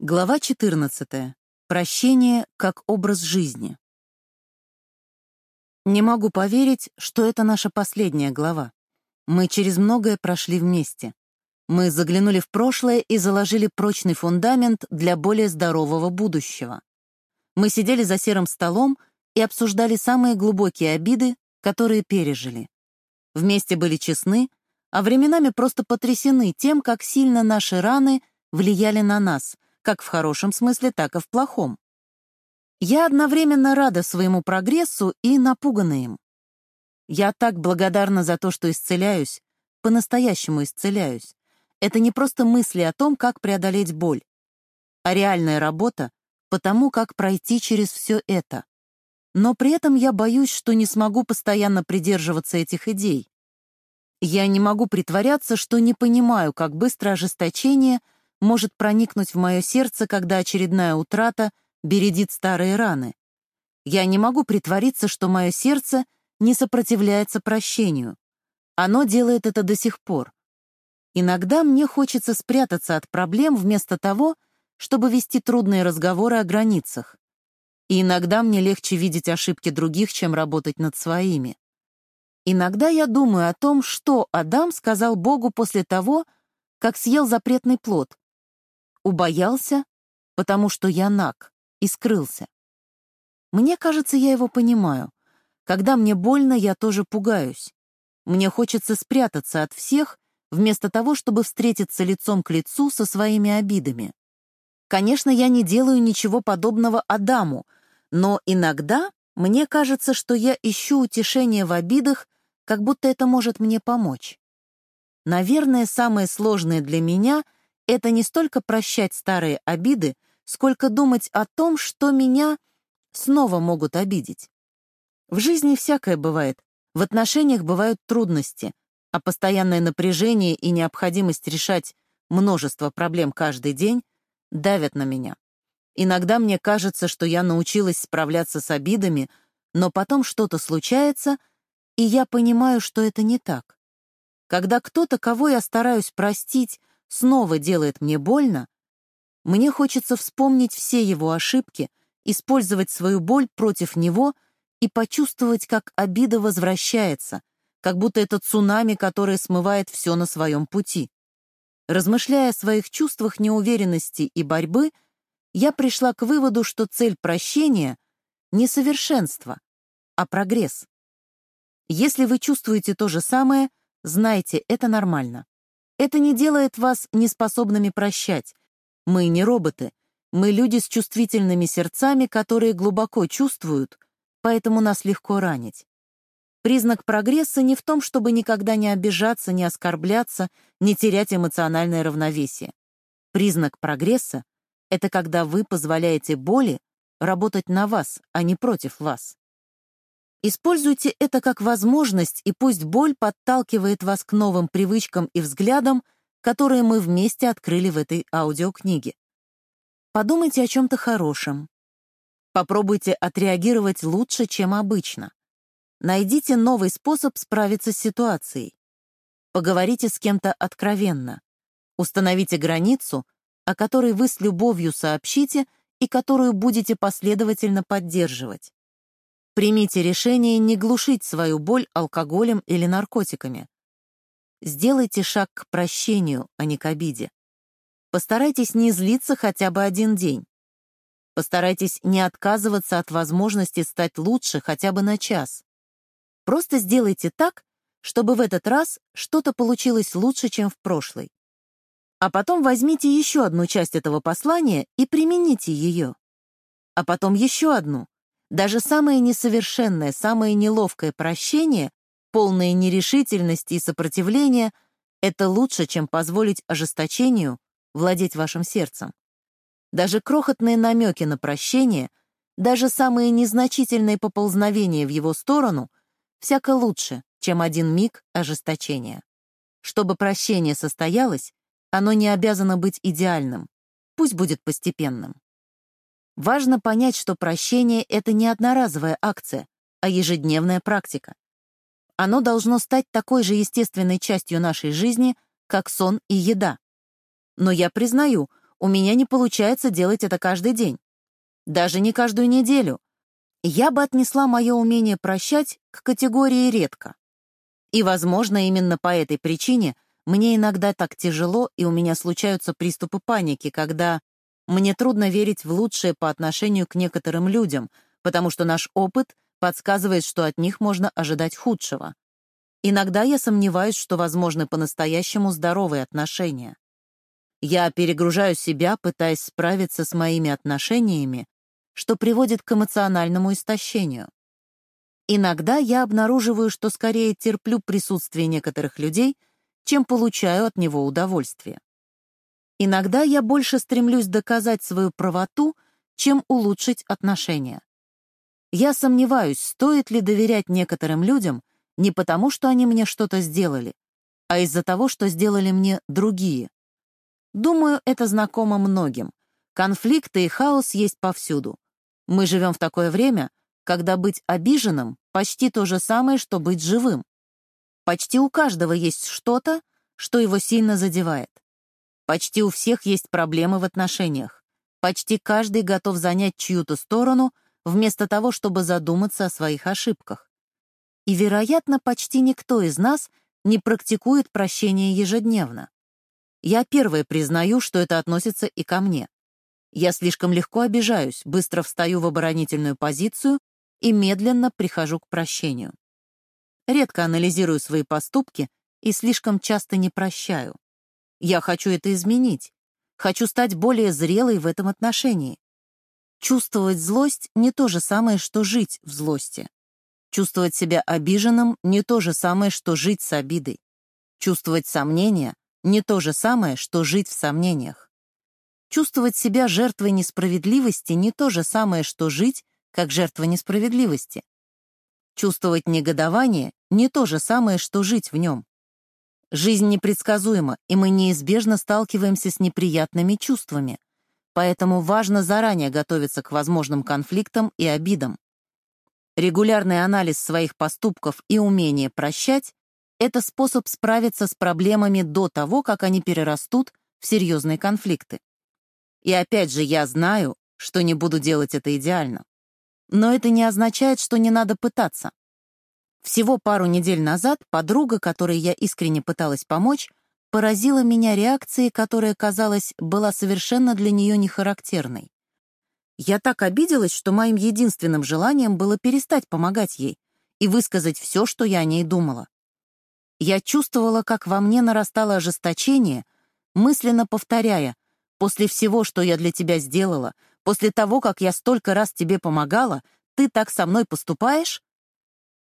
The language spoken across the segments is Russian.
Глава 14. Прощение как образ жизни. Не могу поверить, что это наша последняя глава. Мы через многое прошли вместе. Мы заглянули в прошлое и заложили прочный фундамент для более здорового будущего. Мы сидели за серым столом и обсуждали самые глубокие обиды, которые пережили. Вместе были честны, а временами просто потрясены тем, как сильно наши раны влияли на нас — как в хорошем смысле, так и в плохом. Я одновременно рада своему прогрессу и напугана им. Я так благодарна за то, что исцеляюсь, по-настоящему исцеляюсь. Это не просто мысли о том, как преодолеть боль, а реальная работа по тому, как пройти через все это. Но при этом я боюсь, что не смогу постоянно придерживаться этих идей. Я не могу притворяться, что не понимаю, как быстро ожесточение — может проникнуть в мое сердце, когда очередная утрата бередит старые раны. Я не могу притвориться, что мое сердце не сопротивляется прощению. Оно делает это до сих пор. Иногда мне хочется спрятаться от проблем вместо того, чтобы вести трудные разговоры о границах. И иногда мне легче видеть ошибки других, чем работать над своими. Иногда я думаю о том, что Адам сказал Богу после того, как съел запретный плод, Убоялся, потому что я наг, и скрылся. Мне кажется, я его понимаю. Когда мне больно, я тоже пугаюсь. Мне хочется спрятаться от всех, вместо того, чтобы встретиться лицом к лицу со своими обидами. Конечно, я не делаю ничего подобного Адаму, но иногда мне кажется, что я ищу утешение в обидах, как будто это может мне помочь. Наверное, самое сложное для меня — это не столько прощать старые обиды, сколько думать о том, что меня снова могут обидеть. В жизни всякое бывает, в отношениях бывают трудности, а постоянное напряжение и необходимость решать множество проблем каждый день давят на меня. Иногда мне кажется, что я научилась справляться с обидами, но потом что-то случается, и я понимаю, что это не так. Когда кто-то, кого я стараюсь простить, снова делает мне больно, мне хочется вспомнить все его ошибки, использовать свою боль против него и почувствовать, как обида возвращается, как будто это цунами, которое смывает все на своем пути. Размышляя о своих чувствах неуверенности и борьбы, я пришла к выводу, что цель прощения — не совершенство, а прогресс. Если вы чувствуете то же самое, знайте, это нормально. Это не делает вас неспособными прощать. Мы не роботы. Мы люди с чувствительными сердцами, которые глубоко чувствуют, поэтому нас легко ранить. Признак прогресса не в том, чтобы никогда не обижаться, не оскорбляться, не терять эмоциональное равновесие. Признак прогресса — это когда вы позволяете боли работать на вас, а не против вас. Используйте это как возможность, и пусть боль подталкивает вас к новым привычкам и взглядам, которые мы вместе открыли в этой аудиокниге. Подумайте о чем-то хорошем. Попробуйте отреагировать лучше, чем обычно. Найдите новый способ справиться с ситуацией. Поговорите с кем-то откровенно. Установите границу, о которой вы с любовью сообщите и которую будете последовательно поддерживать. Примите решение не глушить свою боль алкоголем или наркотиками. Сделайте шаг к прощению, а не к обиде. Постарайтесь не злиться хотя бы один день. Постарайтесь не отказываться от возможности стать лучше хотя бы на час. Просто сделайте так, чтобы в этот раз что-то получилось лучше, чем в прошлый. А потом возьмите еще одну часть этого послания и примените ее. А потом еще одну — даже самое несовершенное, самое неловкое прощение, полное нерешительности и сопротивления — это лучше, чем позволить ожесточению владеть вашим сердцем. Даже крохотные намеки на прощение, даже самые незначительные поползновения в его сторону всяко лучше, чем один миг ожесточения. Чтобы прощение состоялось, оно не обязано быть идеальным, пусть будет постепенным. Важно понять, что прощение — это не одноразовая акция, а ежедневная практика. Оно должно стать такой же естественной частью нашей жизни, как сон и еда. Но я признаю, у меня не получается делать это каждый день. Даже не каждую неделю. Я бы отнесла мое умение прощать к категории «редко». И, возможно, именно по этой причине мне иногда так тяжело, и у меня случаются приступы паники, когда мне трудно верить в лучшее по отношению к некоторым людям, потому что наш опыт подсказывает, что от них можно ожидать худшего. Иногда я сомневаюсь, что возможны по-настоящему здоровые отношения. Я перегружаю себя, пытаясь справиться с моими отношениями, что приводит к эмоциональному истощению. Иногда я обнаруживаю, что скорее терплю присутствие некоторых людей, чем получаю от него удовольствие. Иногда я больше стремлюсь доказать свою правоту, чем улучшить отношения. Я сомневаюсь, стоит ли доверять некоторым людям не потому, что они мне что-то сделали, а из-за того, что сделали мне другие. Думаю, это знакомо многим. Конфликты и хаос есть повсюду. Мы живем в такое время, когда быть обиженным почти то же самое, что быть живым. Почти у каждого есть что-то, что его сильно задевает. Почти у всех есть проблемы в отношениях. Почти каждый готов занять чью-то сторону, вместо того, чтобы задуматься о своих ошибках. И, вероятно, почти никто из нас не практикует прощение ежедневно. Я первая признаю, что это относится и ко мне. Я слишком легко обижаюсь, быстро встаю в оборонительную позицию и медленно прихожу к прощению. Редко анализирую свои поступки и слишком часто не прощаю. Я хочу это изменить. Хочу стать более зрелой в этом отношении. Чувствовать злость — не то же самое, что жить в злости. Чувствовать себя обиженным — не то же самое, что жить с обидой. Чувствовать сомнения — не то же самое, что жить в сомнениях. Чувствовать себя жертвой несправедливости — не то же самое, что жить как жертва несправедливости. Чувствовать негодование — не то же самое, что жить в нем. Жизнь непредсказуема, и мы неизбежно сталкиваемся с неприятными чувствами, поэтому важно заранее готовиться к возможным конфликтам и обидам. Регулярный анализ своих поступков и умение прощать — это способ справиться с проблемами до того, как они перерастут в серьезные конфликты. И опять же, я знаю, что не буду делать это идеально. Но это не означает, что не надо пытаться. Всего пару недель назад подруга, которой я искренне пыталась помочь, поразила меня реакцией, которая, казалось, была совершенно для нее нехарактерной. Я так обиделась, что моим единственным желанием было перестать помогать ей и высказать все, что я о ней думала. Я чувствовала, как во мне нарастало ожесточение, мысленно повторяя, «После всего, что я для тебя сделала, После того, как я столько раз тебе помогала, ты так со мной поступаешь?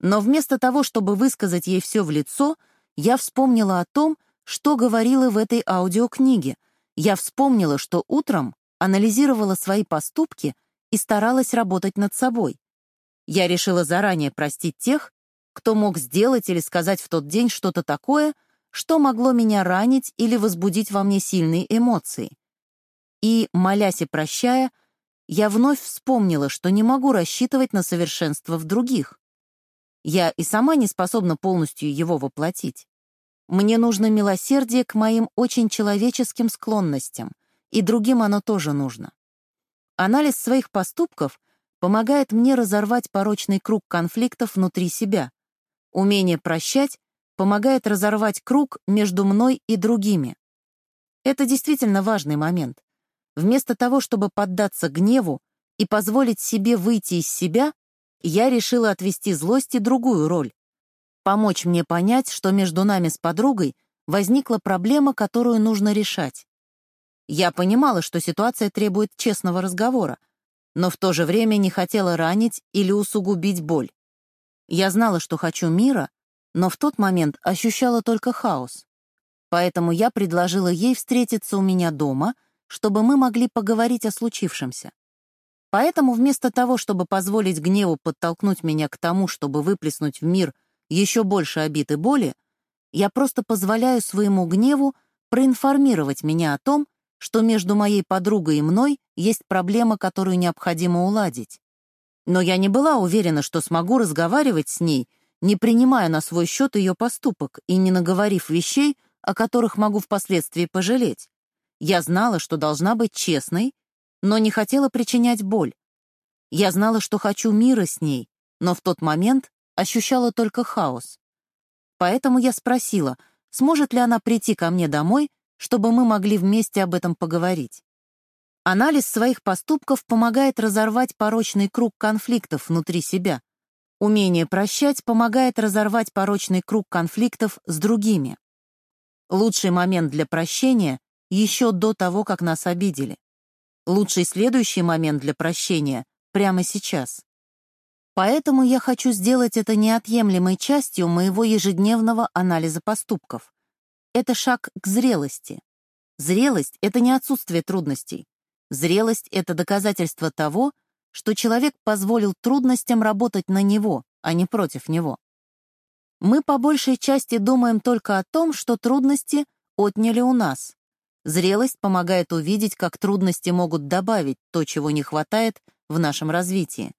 Но вместо того, чтобы высказать ей все в лицо, я вспомнила о том, что говорила в этой аудиокниге. Я вспомнила, что утром анализировала свои поступки и старалась работать над собой. Я решила заранее простить тех, кто мог сделать или сказать в тот день что-то такое, что могло меня ранить или возбудить во мне сильные эмоции. И, молясь и прощая, я вновь вспомнила, что не могу рассчитывать на совершенство в других. Я и сама не способна полностью его воплотить. Мне нужно милосердие к моим очень человеческим склонностям, и другим оно тоже нужно. Анализ своих поступков помогает мне разорвать порочный круг конфликтов внутри себя. Умение прощать помогает разорвать круг между мной и другими. Это действительно важный момент. Вместо того, чтобы поддаться гневу и позволить себе выйти из себя, я решила отвести злости другую роль. Помочь мне понять, что между нами с подругой возникла проблема, которую нужно решать. Я понимала, что ситуация требует честного разговора, но в то же время не хотела ранить или усугубить боль. Я знала, что хочу мира, но в тот момент ощущала только хаос. Поэтому я предложила ей встретиться у меня дома — чтобы мы могли поговорить о случившемся. Поэтому вместо того, чтобы позволить гневу подтолкнуть меня к тому, чтобы выплеснуть в мир еще больше обид и боли, я просто позволяю своему гневу проинформировать меня о том, что между моей подругой и мной есть проблема, которую необходимо уладить. Но я не была уверена, что смогу разговаривать с ней, не принимая на свой счет ее поступок и не наговорив вещей, о которых могу впоследствии пожалеть. Я знала, что должна быть честной, но не хотела причинять боль. Я знала, что хочу мира с ней, но в тот момент ощущала только хаос. Поэтому я спросила, сможет ли она прийти ко мне домой, чтобы мы могли вместе об этом поговорить. Анализ своих поступков помогает разорвать порочный круг конфликтов внутри себя. Умение прощать помогает разорвать порочный круг конфликтов с другими. Лучший момент для прощения еще до того, как нас обидели. Лучший следующий момент для прощения прямо сейчас. Поэтому я хочу сделать это неотъемлемой частью моего ежедневного анализа поступков. Это шаг к зрелости. Зрелость — это не отсутствие трудностей. Зрелость — это доказательство того, что человек позволил трудностям работать на него, а не против него. Мы по большей части думаем только о том, что трудности отняли у нас. Зрелость помогает увидеть, как трудности могут добавить то, чего не хватает в нашем развитии.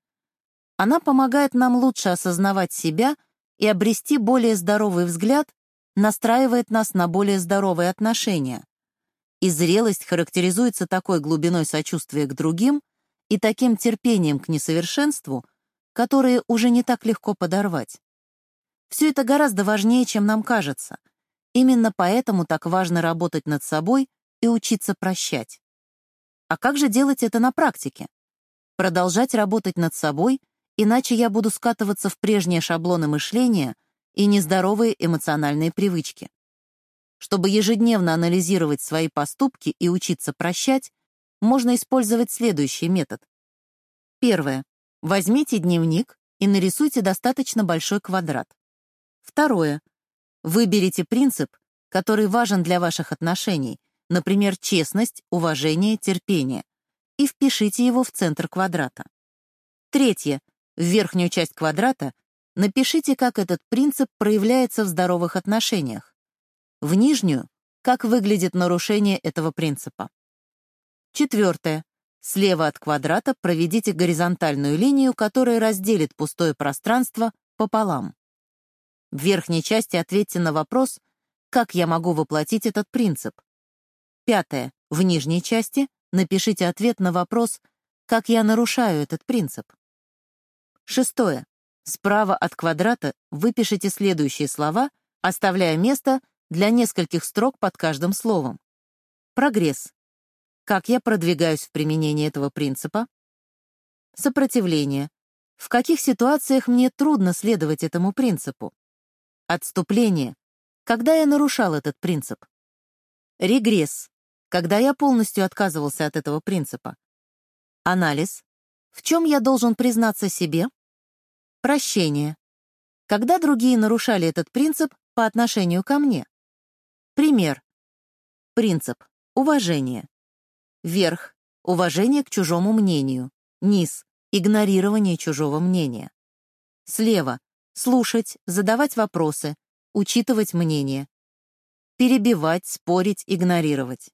Она помогает нам лучше осознавать себя и обрести более здоровый взгляд, настраивает нас на более здоровые отношения. И зрелость характеризуется такой глубиной сочувствия к другим и таким терпением к несовершенству, которые уже не так легко подорвать. Все это гораздо важнее, чем нам кажется. Именно поэтому так важно работать над собой и учиться прощать. А как же делать это на практике? Продолжать работать над собой, иначе я буду скатываться в прежние шаблоны мышления и нездоровые эмоциональные привычки. Чтобы ежедневно анализировать свои поступки и учиться прощать, можно использовать следующий метод. Первое. Возьмите дневник и нарисуйте достаточно большой квадрат. Второе. Выберите принцип, который важен для ваших отношений, например, честность, уважение, терпение, и впишите его в центр квадрата. Третье. В верхнюю часть квадрата напишите, как этот принцип проявляется в здоровых отношениях в нижнюю, как выглядит нарушение этого принципа. Четвертое. Слева от квадрата проведите горизонтальную линию, которая разделит пустое пространство пополам. В верхней части ответьте на вопрос, как я могу воплотить этот принцип. Пятое. В нижней части напишите ответ на вопрос, как я нарушаю этот принцип. Шестое. Справа от квадрата выпишите следующие слова, оставляя место для нескольких строк под каждым словом. Прогресс. Как я продвигаюсь в применении этого принципа? Сопротивление. В каких ситуациях мне трудно следовать этому принципу? Отступление. Когда я нарушал этот принцип? Регресс. Когда я полностью отказывался от этого принципа? Анализ. В чем я должен признаться себе? Прощение. Когда другие нарушали этот принцип по отношению ко мне? Пример. Принцип. Уважение. Верх. Уважение к чужому мнению. Низ. Игнорирование чужого мнения. Слева. Слушать, задавать вопросы, учитывать мнение. Перебивать, спорить, игнорировать.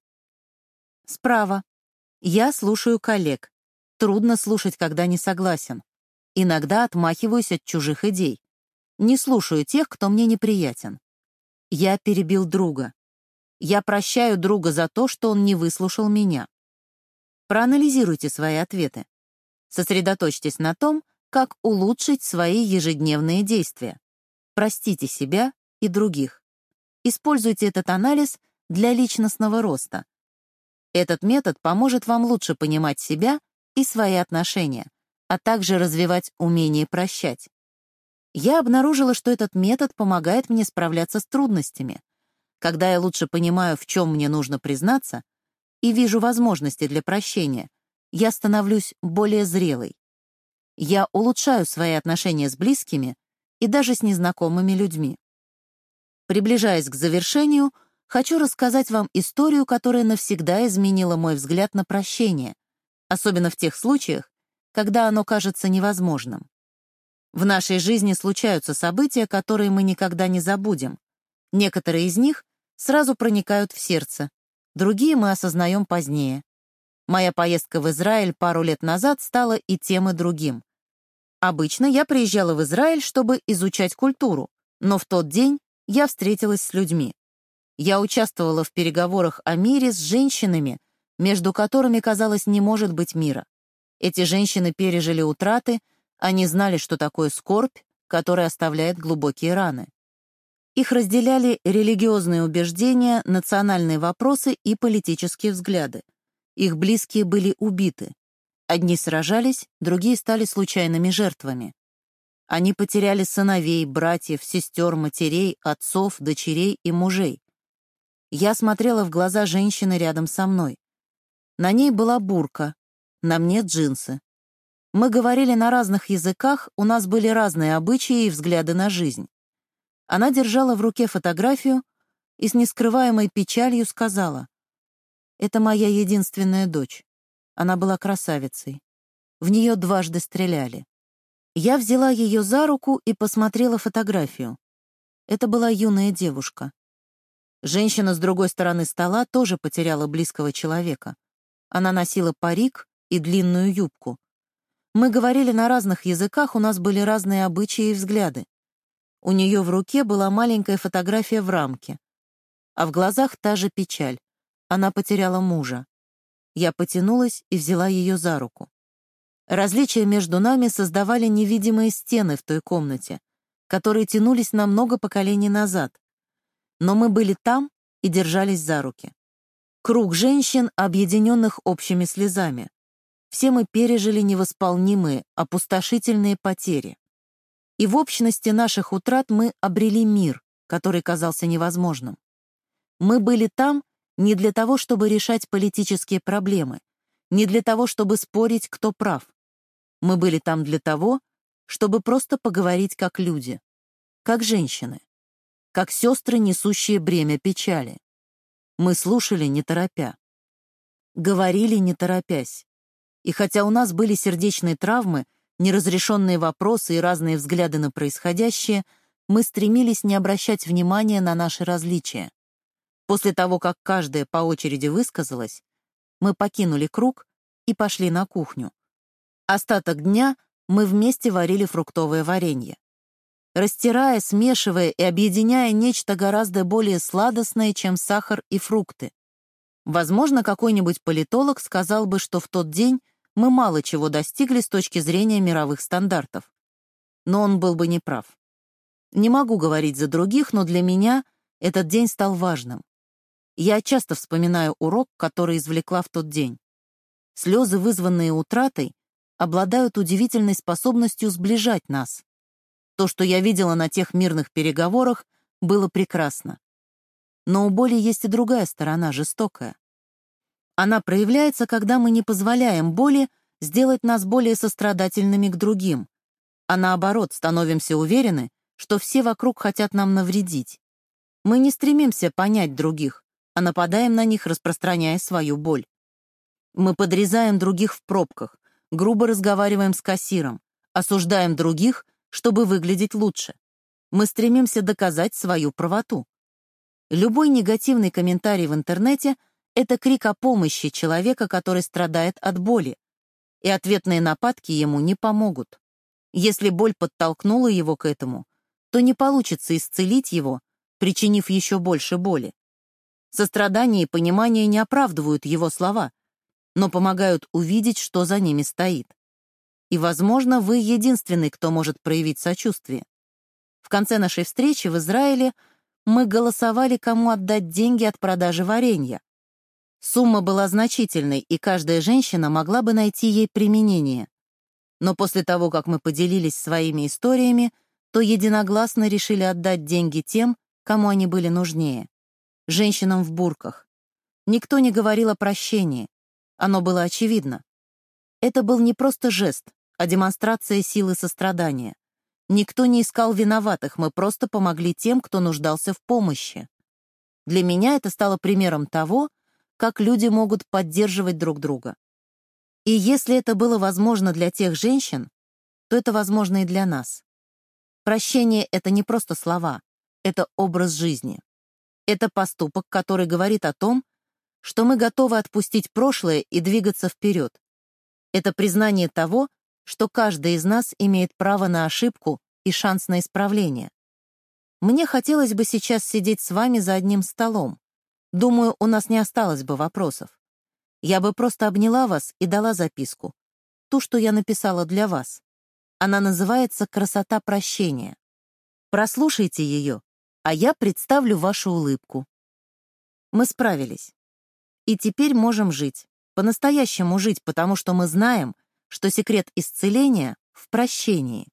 Справа. Я слушаю коллег. Трудно слушать, когда не согласен. Иногда отмахиваюсь от чужих идей. Не слушаю тех, кто мне неприятен. Я перебил друга. Я прощаю друга за то, что он не выслушал меня. Проанализируйте свои ответы. Сосредоточьтесь на том, как улучшить свои ежедневные действия. Простите себя и других. Используйте этот анализ для личностного роста. Этот метод поможет вам лучше понимать себя и свои отношения, а также развивать умение прощать я обнаружила, что этот метод помогает мне справляться с трудностями. Когда я лучше понимаю, в чем мне нужно признаться, и вижу возможности для прощения, я становлюсь более зрелой. Я улучшаю свои отношения с близкими и даже с незнакомыми людьми. Приближаясь к завершению, хочу рассказать вам историю, которая навсегда изменила мой взгляд на прощение, особенно в тех случаях, когда оно кажется невозможным. В нашей жизни случаются события, которые мы никогда не забудем. Некоторые из них сразу проникают в сердце, другие мы осознаем позднее. Моя поездка в Израиль пару лет назад стала и тем, и другим. Обычно я приезжала в Израиль, чтобы изучать культуру, но в тот день я встретилась с людьми. Я участвовала в переговорах о мире с женщинами, между которыми, казалось, не может быть мира. Эти женщины пережили утраты, они знали, что такое скорбь, которая оставляет глубокие раны. Их разделяли религиозные убеждения, национальные вопросы и политические взгляды. Их близкие были убиты. Одни сражались, другие стали случайными жертвами. Они потеряли сыновей, братьев, сестер, матерей, отцов, дочерей и мужей. Я смотрела в глаза женщины рядом со мной. На ней была бурка, на мне джинсы. Мы говорили на разных языках, у нас были разные обычаи и взгляды на жизнь. Она держала в руке фотографию и с нескрываемой печалью сказала, «Это моя единственная дочь. Она была красавицей. В нее дважды стреляли. Я взяла ее за руку и посмотрела фотографию. Это была юная девушка. Женщина с другой стороны стола тоже потеряла близкого человека. Она носила парик и длинную юбку. Мы говорили на разных языках, у нас были разные обычаи и взгляды. У нее в руке была маленькая фотография в рамке. А в глазах та же печаль. Она потеряла мужа. Я потянулась и взяла ее за руку. Различия между нами создавали невидимые стены в той комнате, которые тянулись на много поколений назад. Но мы были там и держались за руки. Круг женщин, объединенных общими слезами. Все мы пережили невосполнимые, опустошительные потери. И в общности наших утрат мы обрели мир, который казался невозможным. Мы были там не для того, чтобы решать политические проблемы, не для того, чтобы спорить, кто прав. Мы были там для того, чтобы просто поговорить как люди, как женщины, как сестры, несущие бремя печали. Мы слушали, не торопя. Говорили, не торопясь. И хотя у нас были сердечные травмы, неразрешенные вопросы и разные взгляды на происходящее, мы стремились не обращать внимания на наши различия. После того, как каждая по очереди высказалась, мы покинули круг и пошли на кухню. Остаток дня мы вместе варили фруктовое варенье. Растирая, смешивая и объединяя нечто гораздо более сладостное, чем сахар и фрукты. Возможно, какой-нибудь политолог сказал бы, что в тот день мы мало чего достигли с точки зрения мировых стандартов. Но он был бы неправ. Не могу говорить за других, но для меня этот день стал важным. Я часто вспоминаю урок, который извлекла в тот день. Слезы, вызванные утратой, обладают удивительной способностью сближать нас. То, что я видела на тех мирных переговорах, было прекрасно. Но у боли есть и другая сторона, жестокая. Она проявляется, когда мы не позволяем боли сделать нас более сострадательными к другим, а наоборот становимся уверены, что все вокруг хотят нам навредить. Мы не стремимся понять других, а нападаем на них, распространяя свою боль. Мы подрезаем других в пробках, грубо разговариваем с кассиром, осуждаем других, чтобы выглядеть лучше. Мы стремимся доказать свою правоту. Любой негативный комментарий в интернете — это крик о помощи человека, который страдает от боли, и ответные нападки ему не помогут. Если боль подтолкнула его к этому, то не получится исцелить его, причинив еще больше боли. Сострадание и понимание не оправдывают его слова, но помогают увидеть, что за ними стоит. И, возможно, вы единственный, кто может проявить сочувствие. В конце нашей встречи в Израиле мы голосовали, кому отдать деньги от продажи варенья. Сумма была значительной, и каждая женщина могла бы найти ей применение. Но после того, как мы поделились своими историями, то единогласно решили отдать деньги тем, кому они были нужнее женщинам в бурках. Никто не говорил о прощении. Оно было очевидно. Это был не просто жест, а демонстрация силы сострадания. Никто не искал виноватых, мы просто помогли тем, кто нуждался в помощи. Для меня это стало примером того, как люди могут поддерживать друг друга. И если это было возможно для тех женщин, то это возможно и для нас. Прощение — это не просто слова, это образ жизни. Это поступок, который говорит о том, что мы готовы отпустить прошлое и двигаться вперед. Это признание того, что каждый из нас имеет право на ошибку и шанс на исправление. Мне хотелось бы сейчас сидеть с вами за одним столом. Думаю, у нас не осталось бы вопросов. Я бы просто обняла вас и дала записку. Ту, что я написала для вас. Она называется «Красота прощения». Прослушайте ее, а я представлю вашу улыбку. Мы справились. И теперь можем жить. По-настоящему жить, потому что мы знаем, что секрет исцеления в прощении.